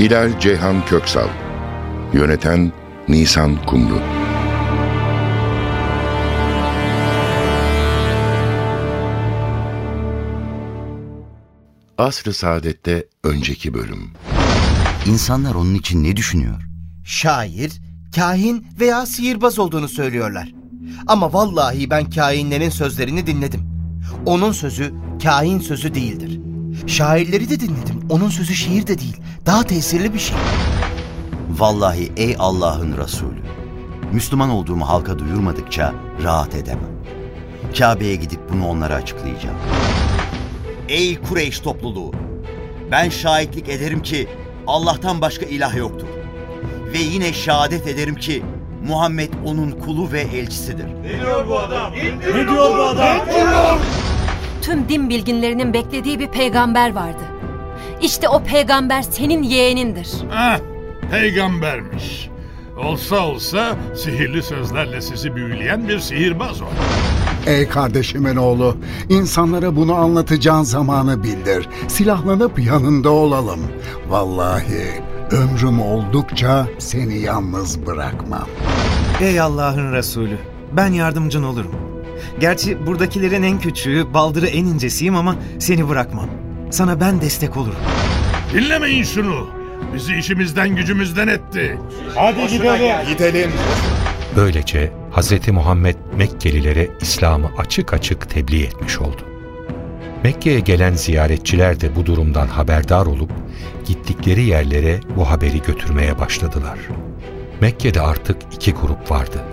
Hilal Ceyhan Köksal Yöneten Nisan Kumru Asr-ı Saadet'te önceki bölüm İnsanlar onun için ne düşünüyor? Şair, kahin veya sihirbaz olduğunu söylüyorlar. Ama vallahi ben kahinlerin sözlerini dinledim. Onun sözü kahin sözü değildir. Şairleri de dinledim. Onun sözü şiir de değil. Daha tesirli bir şey. Vallahi ey Allah'ın Resulü. Müslüman olduğumu halka duyurmadıkça rahat edemem. Kabe'ye gidip bunu onlara açıklayacağım. Ey Kureyş topluluğu! Ben şahitlik ederim ki Allah'tan başka ilah yoktur. Ve yine şehadet ederim ki Muhammed onun kulu ve elçisidir. Tüm din bilginlerinin beklediği bir peygamber vardı. İşte o peygamber senin yeğenindir. Ah, peygambermiş. Olsa olsa sihirli sözlerle sizi büyüleyen bir sihirbaz o. Ey kardeşimin oğlu, insanlara bunu anlatacağın zamanı bildir. Silahlanıp yanında olalım. Vallahi ömrüm oldukça seni yalnız bırakmam. Ey Allah'ın Resulü, ben yardımcın olurum. Gerçi buradakilerin en küçüğü, baldırı en incesiyim ama seni bırakmam. Sana ben destek olurum. Dinlemeyin şunu. Bizi işimizden gücümüzden etti. Böylece Hz. Muhammed Mekkelilere İslam'ı açık açık tebliğ etmiş oldu. Mekke'ye gelen ziyaretçiler de bu durumdan haberdar olup gittikleri yerlere bu haberi götürmeye başladılar. Mekke'de artık iki grup vardı.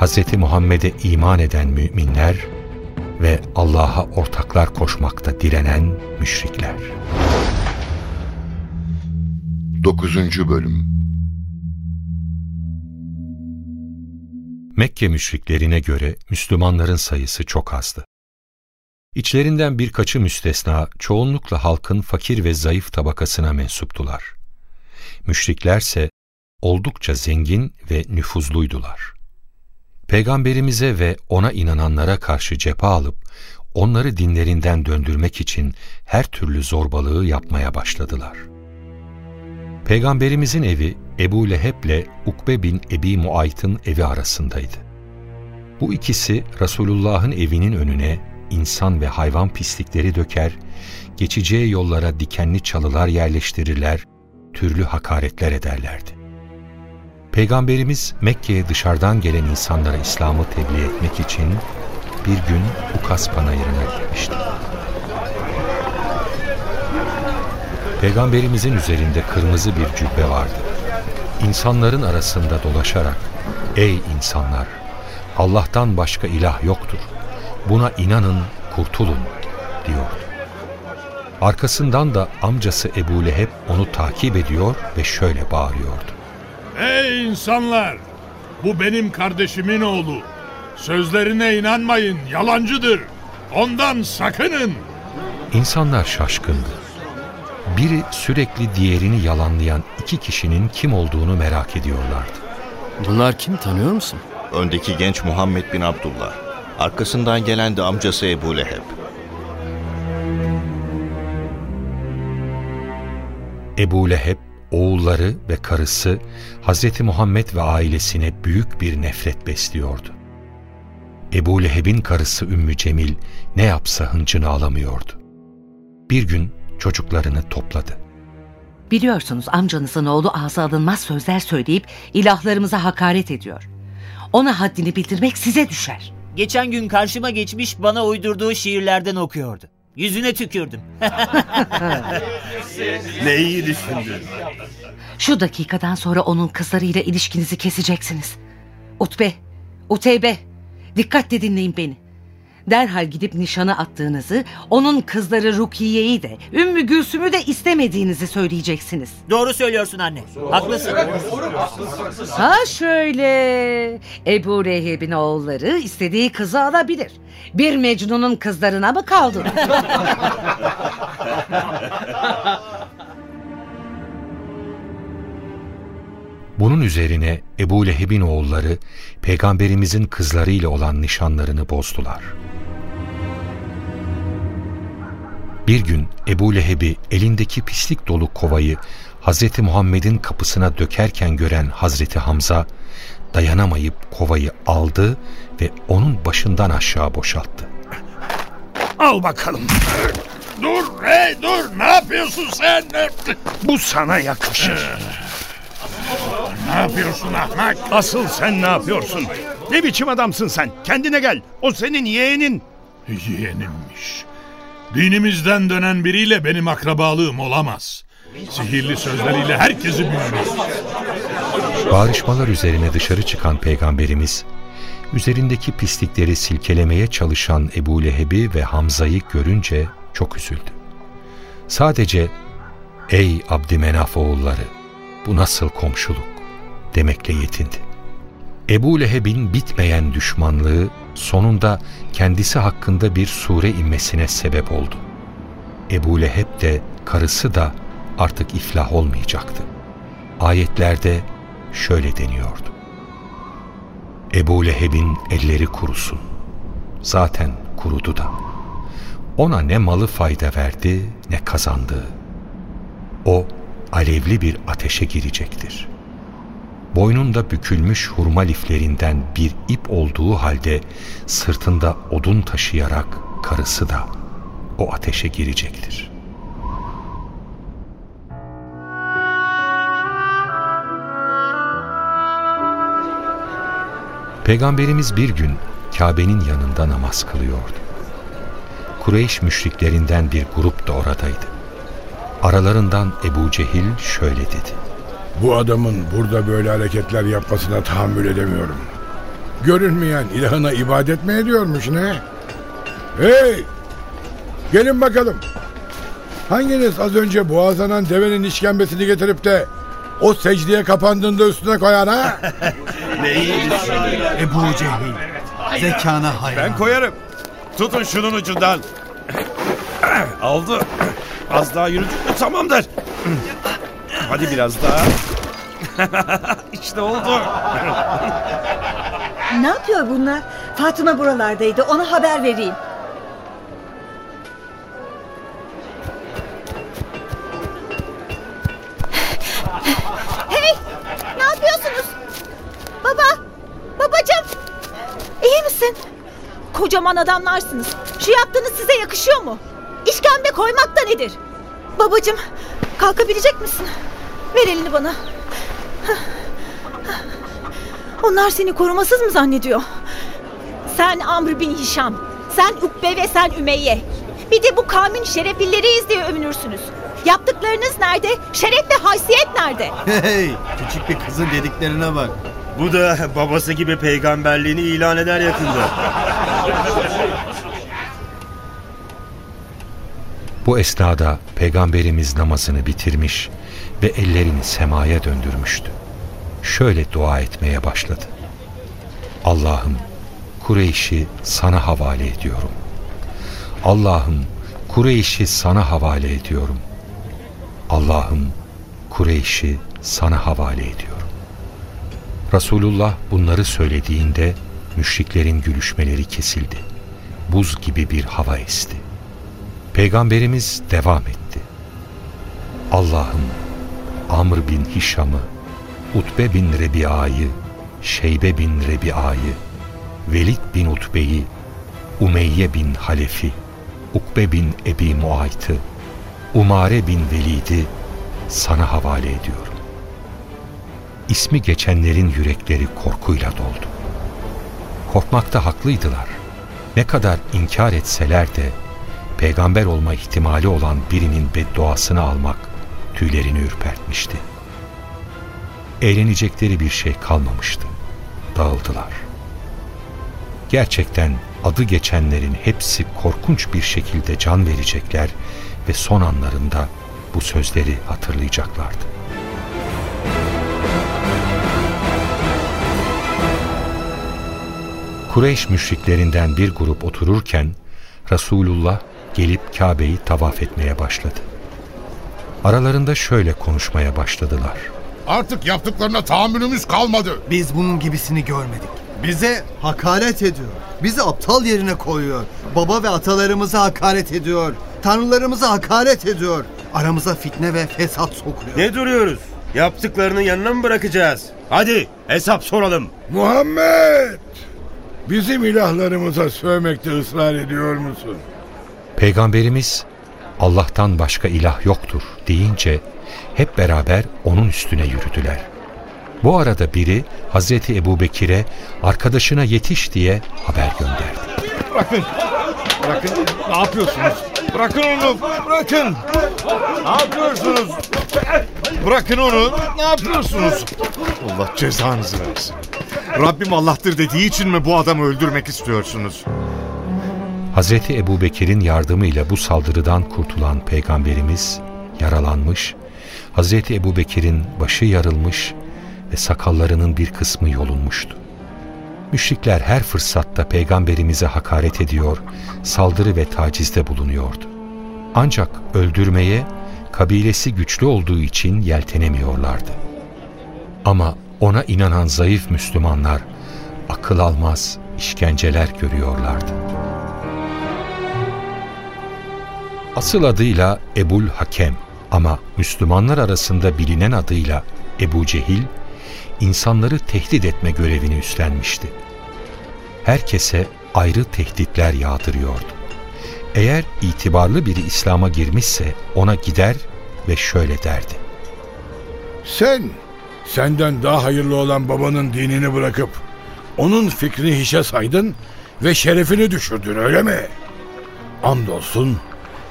Hz. Muhammed'e iman eden müminler ve Allah'a ortaklar koşmakta direnen müşrikler. 9. Bölüm Mekke müşriklerine göre Müslümanların sayısı çok azdı. İçlerinden birkaçı müstesna çoğunlukla halkın fakir ve zayıf tabakasına mensuptular. Müşriklerse oldukça zengin ve nüfuzluydular. Peygamberimize ve ona inananlara karşı cephe alıp onları dinlerinden döndürmek için her türlü zorbalığı yapmaya başladılar. Peygamberimizin evi Ebu Leheb'le Ukbe bin Ebi Muayt'ın evi arasındaydı. Bu ikisi Resulullah'ın evinin önüne insan ve hayvan pislikleri döker, geçeceği yollara dikenli çalılar yerleştirirler, türlü hakaretler ederlerdi. Peygamberimiz Mekke'ye dışarıdan gelen insanlara İslam'ı tebliğ etmek için bir gün Ukas Panayırı'na gitmişti. Peygamberimizin üzerinde kırmızı bir cübbe vardı. İnsanların arasında dolaşarak, ''Ey insanlar! Allah'tan başka ilah yoktur. Buna inanın, kurtulun.'' diyordu. Arkasından da amcası Ebu Leheb onu takip ediyor ve şöyle bağırıyordu. Ey insanlar! Bu benim kardeşimin oğlu. Sözlerine inanmayın, yalancıdır. Ondan sakının. İnsanlar şaşkındı. Biri sürekli diğerini yalanlayan iki kişinin kim olduğunu merak ediyorlardı. Bunlar kim tanıyor musun? Öndeki genç Muhammed bin Abdullah. Arkasından gelen de amcası Ebu Leheb. Ebu Leheb, oğulları ve karısı Hz. Muhammed ve ailesine büyük bir nefret besliyordu. Ebu Leheb'in karısı Ümmü Cemil ne yapsa hıncını alamıyordu. Bir gün çocuklarını topladı. Biliyorsunuz amcanızın oğlu ağza alınmaz sözler söyleyip ilahlarımıza hakaret ediyor. Ona haddini bildirmek size düşer. Geçen gün karşıma geçmiş bana uydurduğu şiirlerden okuyordu. Yüzüne tükürdüm. Ne iyi düşündün. Şu dakikadan sonra onun kızlarıyla ilişkinizi keseceksiniz. Utbe, Uteybe, dikkatle dinleyin beni. Derhal gidip nişana attığınızı, onun kızları Rukiye'yi de, Ümmü Gülsüm'ü de istemediğinizi söyleyeceksiniz. Doğru söylüyorsun anne. Haklısın. Ha şöyle. Ebu Leheb'in oğulları istediği kızı alabilir. Bir Mecnun'un kızlarına mı kaldı? Bunun üzerine Ebu Leheb'in oğulları peygamberimizin kızlarıyla olan nişanlarını bozdular. Bir gün Ebu Leheb'i elindeki pislik dolu kovayı Hazreti Muhammed'in kapısına dökerken gören Hazreti Hamza dayanamayıp kovayı aldı ve onun başından aşağı boşalttı. Al bakalım. Dur hey dur ne yapıyorsun sen? Bu sana yakışır. Ne yapıyorsun ahmak? Asıl sen ne yapıyorsun? Ne biçim adamsın sen? Kendine gel. O senin yeğenin. Yeğenimmiş. Dinimizden dönen biriyle benim akrabalığım olamaz. Sihirli sözleriyle herkesi büyülür. Bağrışmalar üzerine dışarı çıkan peygamberimiz, üzerindeki pislikleri silkelemeye çalışan Ebu Leheb'i ve Hamza'yı görünce çok üzüldü. Sadece, ''Ey Abdümenaf oğulları, bu nasıl komşuluk?'' Demekle yetindi. Ebu Leheb'in bitmeyen düşmanlığı sonunda kendisi hakkında bir sure inmesine sebep oldu. Ebu Leheb de karısı da artık iflah olmayacaktı. Ayetlerde şöyle deniyordu. Ebu Leheb'in elleri kurusun. Zaten kurudu da. Ona ne malı fayda verdi ne kazandı. O alevli bir ateşe girecektir. Boynunda bükülmüş hurma liflerinden bir ip olduğu halde sırtında odun taşıyarak karısı da o ateşe girecektir. Peygamberimiz bir gün Kabe'nin yanında namaz kılıyordu. Kureyş müşriklerinden bir grup da oradaydı. Aralarından Ebu Cehil şöyle dedi. Bu adamın burada böyle hareketler yapmasına tahammül edemiyorum. Görünmeyen ilahına ibadet mi ediyormuş ne? Hey! Gelin bakalım. Hanginiz az önce boğazlanan devenin işkembesini getirip de o secdeye kapandığında üstüne koyar ha? ne iyi Ebu Cehil. Zekana hayran. Ben koyarım. Tutun şunun ucundan. Aldı. Az daha yürüdük mü tamamdır. Hadi biraz daha. işte oldu. Ne yapıyor bunlar? Fatıma buralardaydı. Ona haber vereyim. Hey! Ne yapıyorsunuz? Baba! Babacım! İyi misin? Kocaman adamlarsınız. Şu yaptığınız size yakışıyor mu? İşkembe koymak da nedir? Babacım, kalkabilecek misin? Ver elini bana. Onlar seni korumasız mı zannediyor? Sen Amr bin Hişam, sen Ukbe ve sen Ümeyye. Bir de bu kavmin şereflileriyiz diye övünürsünüz. Yaptıklarınız nerede? Şeref ve haysiyet nerede? Hey, küçük bir kızın dediklerine bak. Bu da babası gibi peygamberliğini ilan eder yakında. Bu esnada peygamberimiz namazını bitirmiş ve ellerini semaya döndürmüştü. Şöyle dua etmeye başladı. Allah'ım Kureyş'i sana havale ediyorum. Allah'ım Kureyş'i sana havale ediyorum. Allah'ım Kureyş'i sana havale ediyorum. Resulullah bunları söylediğinde müşriklerin gülüşmeleri kesildi. Buz gibi bir hava esti. Peygamberimiz devam etti. Allah'ım Amr bin Hişam'ı, Utbe bin Rebi'a'yı, Şeybe bin Rebi'a'yı, Velid bin Utbe'yi, Umeyye bin Halef'i, Ukbe bin Ebi Muayt'ı, Umare bin Velid'i sana havale ediyorum. İsmi geçenlerin yürekleri korkuyla doldu. Korkmakta haklıydılar. Ne kadar inkar etseler de peygamber olma ihtimali olan birinin bedduasını almak tüylerini ürpertmişti. Eğlenecekleri bir şey kalmamıştı. Dağıldılar. Gerçekten adı geçenlerin hepsi korkunç bir şekilde can verecekler ve son anlarında bu sözleri hatırlayacaklardı. Kureyş müşriklerinden bir grup otururken Resulullah gelip Kabe'yi tavaf etmeye başladı. Aralarında şöyle konuşmaya başladılar. Artık yaptıklarına tahammülümüz kalmadı. Biz bunun gibisini görmedik. Bize hakaret ediyor. Bizi aptal yerine koyuyor. Baba ve atalarımıza hakaret ediyor. Tanrılarımıza hakaret ediyor. Aramıza fitne ve fesat sokuyor. Ne duruyoruz? Yaptıklarının yanına mı bırakacağız? Hadi hesap soralım. Muhammed! Bizim ilahlarımıza sövmekte ısrar ediyor musun? Peygamberimiz Allah'tan başka ilah yoktur deyince hep beraber onun üstüne yürüdüler. Bu arada biri Hazreti Ebu Bekir'e arkadaşına yetiş diye haber gönderdi. Bırakın. Bırakın. Ne yapıyorsunuz? Bırakın onu. Bırakın. Ne yapıyorsunuz? Bırakın onu. Ne yapıyorsunuz? Allah cezanızı versin. Rabbim Allah'tır dediği için mi bu adamı öldürmek istiyorsunuz? Hazreti Ebu Bekir'in yardımıyla bu saldırıdan kurtulan Peygamberimiz yaralanmış, Hazreti Ebu Bekir'in başı yarılmış ve sakallarının bir kısmı yolunmuştu. Müşrikler her fırsatta Peygamberimize hakaret ediyor, saldırı ve tacizde bulunuyordu. Ancak öldürmeye kabilesi güçlü olduğu için yeltenemiyorlardı. Ama ona inanan zayıf Müslümanlar akıl almaz işkenceler görüyorlardı. Asıl adıyla Ebul Hakem ama Müslümanlar arasında bilinen adıyla Ebu Cehil, insanları tehdit etme görevini üstlenmişti. Herkese ayrı tehditler yağdırıyordu. Eğer itibarlı biri İslam'a girmişse ona gider ve şöyle derdi. Sen, senden daha hayırlı olan babanın dinini bırakıp onun fikrini hiçe saydın ve şerefini düşürdün öyle mi? Andolsun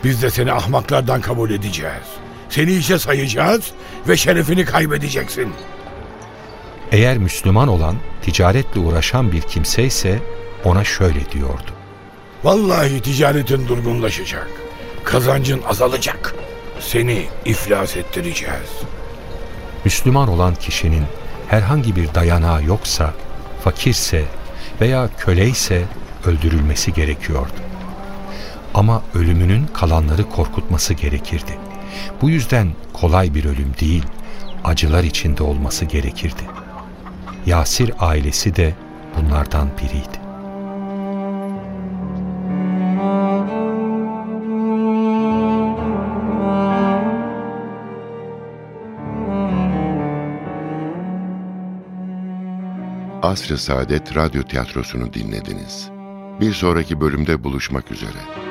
biz de seni ahmaklardan kabul edeceğiz. Seni hiçe sayacağız ve şerefini kaybedeceksin. Eğer Müslüman olan, ticaretle uğraşan bir kimse ise ona şöyle diyordu. Vallahi ticaretin durgunlaşacak. Kazancın azalacak. Seni iflas ettireceğiz. Müslüman olan kişinin herhangi bir dayanağı yoksa, fakirse veya köleyse öldürülmesi gerekiyordu. Ama ölümünün kalanları korkutması gerekirdi. Bu yüzden kolay bir ölüm değil, acılar içinde olması gerekirdi. Yasir ailesi de bunlardan biriydi. Asr-ı Saadet Radyo Tiyatrosu'nu dinlediniz. Bir sonraki bölümde buluşmak üzere.